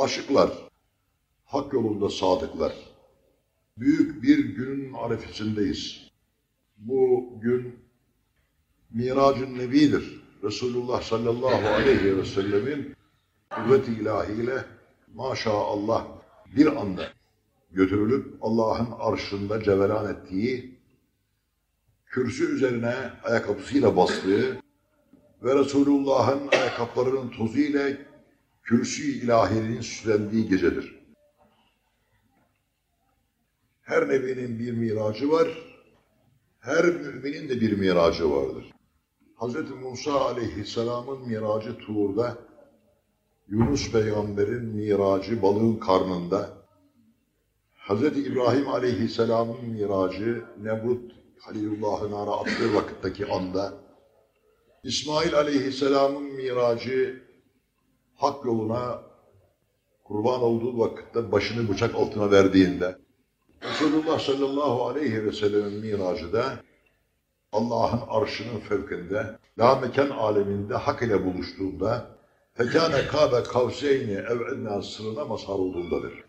Aşıklar, hak yolunda sadıklar. Büyük bir günün arifesindeyiz. Bu gün Miracın Nebi'dir. Resulullah sallallahu aleyhi ve sellemin kuvvet-i ilahiyle maşallah bir anda götürülüp Allah'ın arşında cevelan ettiği, kürsü üzerine ayakkabısıyla bastığı ve Resulullah'ın ayakkabılarının tozu ile kürsü ilahinin süslendiği gecedir. Her nebinin bir miracı var, her müminin de bir miracı vardır. Hz. Musa aleyhisselamın miracı Tuğur'da, Yunus peygamberin miracı balığın karnında, Hz. İbrahim aleyhisselamın miracı Nemrut Halilullah'ın nara attığı vakitteki anda, İsmail aleyhisselamın miracı hak yoluna kurban olduğu vakitte başını bıçak altına verdiğinde, Resulullah sallallahu aleyhi ve sellemin miracı da Allah'ın arşının fevkinde, la mekan aleminde hak ile buluştuğunda, fekâne kâbe kavseyni ev ennâ sırrına mazhar olduğundadır.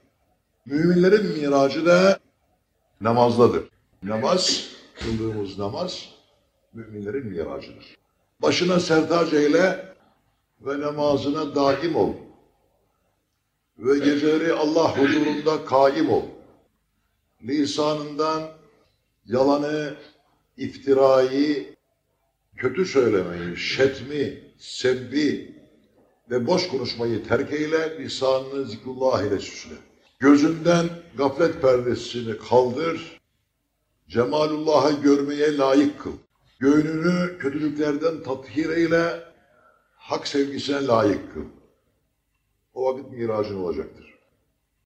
Müminlerin miracı da namazdadır. Namaz, kıldığımız namaz, müminlerin miracıdır. Başına sertac eyle ve namazına daim ol. Ve geceleri Allah huzurunda kaim ol. Lisanından yalanı, iftirayı, kötü söylemeyi, şetmi, sebbi ve boş konuşmayı terk eyle, lisanını zikrullah ile süsle. Gözünden gaflet perdesini kaldır, cemalullah'ı görmeye layık kıl. Göğününü kötülüklerden tathir eyle, hak sevgisine layık kıl. O vakit miracın olacaktır.